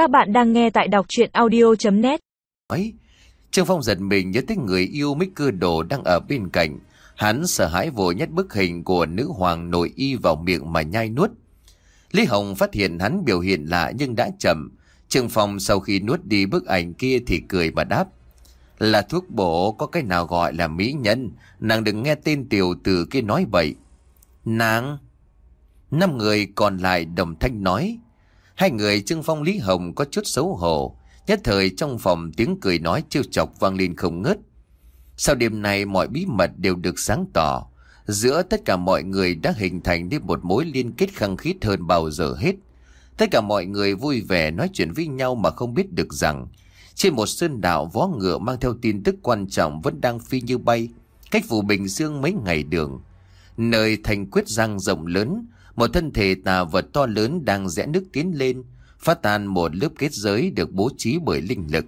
Các bạn đang nghe tại đọc chuyện audio.net ấy. Trương Phong giật mình nhớ tới người yêu mít cưa đồ đang ở bên cạnh. Hắn sợ hãi vội nhét bức hình của nữ hoàng nội y vào miệng mà nhai nuốt. Lý Hồng phát hiện hắn biểu hiện lạ nhưng đã chậm. Trương Phong sau khi nuốt đi bức ảnh kia thì cười mà đáp. Là thuốc bổ, có cái nào gọi là mỹ nhân. Nàng đừng nghe tên tiểu tử kia nói vậy. Nàng... Năm người còn lại đồng thanh nói. Hai người Trương Phong Lý Hồng có chút xấu hổ. Nhất thời trong phòng tiếng cười nói trêu chọc vang lên không ngớt. Sau đêm này mọi bí mật đều được sáng tỏ. Giữa tất cả mọi người đã hình thành nên một mối liên kết khăng khít hơn bao giờ hết. Tất cả mọi người vui vẻ nói chuyện với nhau mà không biết được rằng trên một sơn đảo vó ngựa mang theo tin tức quan trọng vẫn đang phi như bay, cách phủ Bình Dương mấy ngày đường. Nơi thành quyết giang rộng lớn, một thân thể tà vật to lớn đang rẽ nước tiến lên, phát tan một lớp kết giới được bố trí bởi linh lực.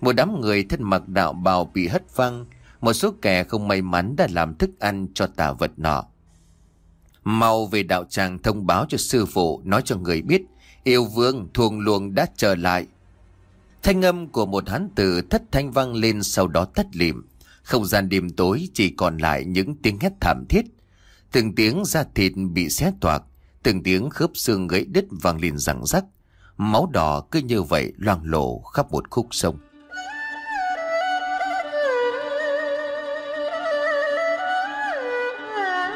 Một đám người thân mặc đạo bào bị hất văng, một số kẻ không may mắn đã làm thức ăn cho tà vật nọ. Mau về đạo tràng thông báo cho sư phụ, nói cho người biết, yêu vương thuồng luồng đã trở lại. Thanh âm của một hán tử thất thanh vang lên sau đó tắt lìm. Không gian đêm tối chỉ còn lại những tiếng hét thảm thiết. Từng tiếng da thịt bị xé toạc, từng tiếng khớp xương gãy đứt vang lên răng rắc. Máu đỏ cứ như vậy loang lổ khắp một khúc sông.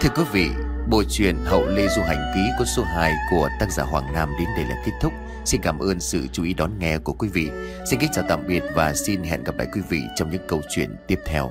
Thưa quý vị, bộ truyện Hậu Lê Du Hành Ký có số 2 của tác giả Hoàng Nam đến đây là kết thúc. Xin cảm ơn sự chú ý đón nghe của quý vị. Xin kính chào tạm biệt và xin hẹn gặp lại quý vị trong những câu chuyện tiếp theo.